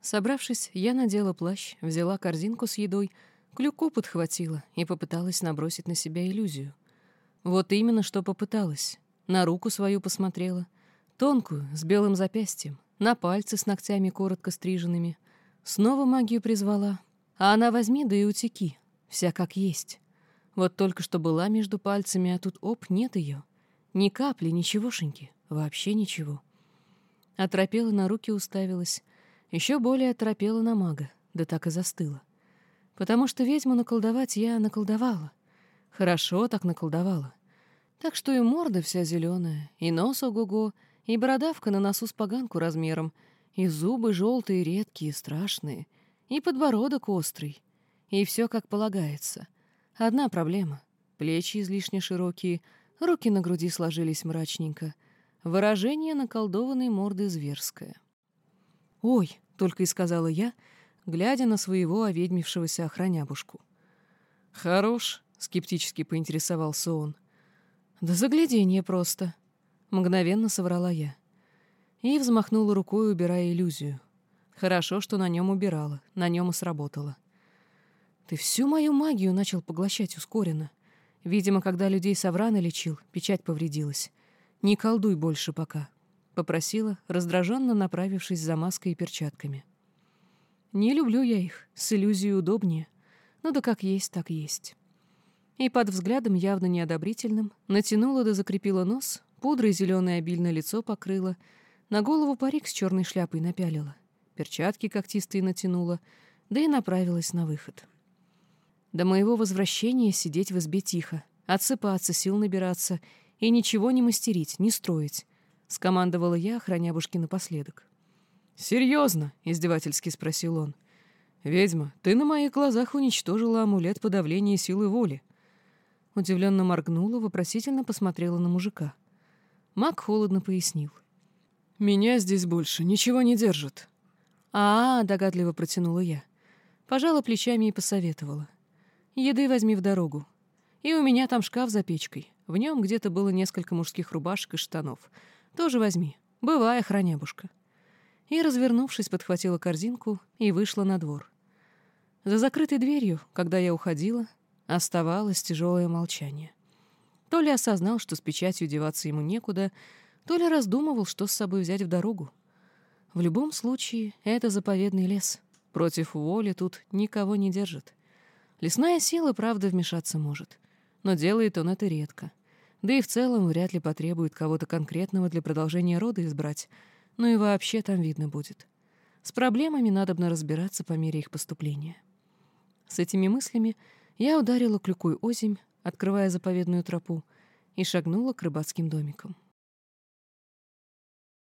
Собравшись, я надела плащ, взяла корзинку с едой, клюку подхватила и попыталась набросить на себя иллюзию. Вот именно что попыталась. На руку свою посмотрела. Тонкую, с белым запястьем, на пальцы с ногтями коротко стриженными. Снова магию призвала. А она возьми, да и утеки. Вся как есть. Вот только что была между пальцами, а тут оп, нет ее. Ни капли, ничегошеньки. Вообще ничего. Оторопела на руки уставилась. Еще более оторопела на мага. Да так и застыла. Потому что ведьму наколдовать я наколдовала. Хорошо так наколдовала. Так что и морда вся зеленая, и нос ого-го, и бородавка на носу с поганку размером, и зубы желтые, редкие, страшные, и подбородок острый, и все как полагается. Одна проблема — плечи излишне широкие, руки на груди сложились мрачненько, выражение наколдованной морды зверское. «Ой!» — только и сказала я, глядя на своего оведьмившегося охранябушку. «Хорош!» — скептически поинтересовался он. «Да загляденье просто!» — мгновенно соврала я. И взмахнула рукой, убирая иллюзию. Хорошо, что на нем убирала, на нем и сработало. «Ты всю мою магию начал поглощать ускоренно. Видимо, когда людей Саврана лечил, печать повредилась. Не колдуй больше пока», — попросила, раздраженно направившись за маской и перчатками. «Не люблю я их, с иллюзией удобнее. Ну да как есть, так есть». И под взглядом, явно неодобрительным, натянула да закрепила нос, пудрой зеленое обильное лицо покрыла, на голову парик с черной шляпой напялила, перчатки когтистые натянула, да и направилась на выход. До моего возвращения сидеть в избе тихо, отсыпаться, сил набираться и ничего не мастерить, не строить, — скомандовала я, охранябушки напоследок. «Серьезно?» — издевательски спросил он. «Ведьма, ты на моих глазах уничтожила амулет подавления силы воли. Удивленно моргнула, вопросительно посмотрела на мужика. Мак холодно пояснил. «Меня здесь больше ничего не держит». «А, -а, -а догадливо протянула я. Пожала плечами и посоветовала. «Еды возьми в дорогу. И у меня там шкаф за печкой. В нем где-то было несколько мужских рубашек и штанов. Тоже возьми. Бывай, охранябушка». И, развернувшись, подхватила корзинку и вышла на двор. За закрытой дверью, когда я уходила, Оставалось тяжелое молчание. То ли осознал, что с печатью деваться ему некуда, то ли раздумывал, что с собой взять в дорогу. В любом случае, это заповедный лес. Против воли тут никого не держит. Лесная сила, правда, вмешаться может. Но делает он это редко. Да и в целом вряд ли потребует кого-то конкретного для продолжения рода избрать. Ну и вообще там видно будет. С проблемами надобно разбираться по мере их поступления. С этими мыслями я ударила клюкой озимь, открывая заповедную тропу, и шагнула к рыбацким домикам.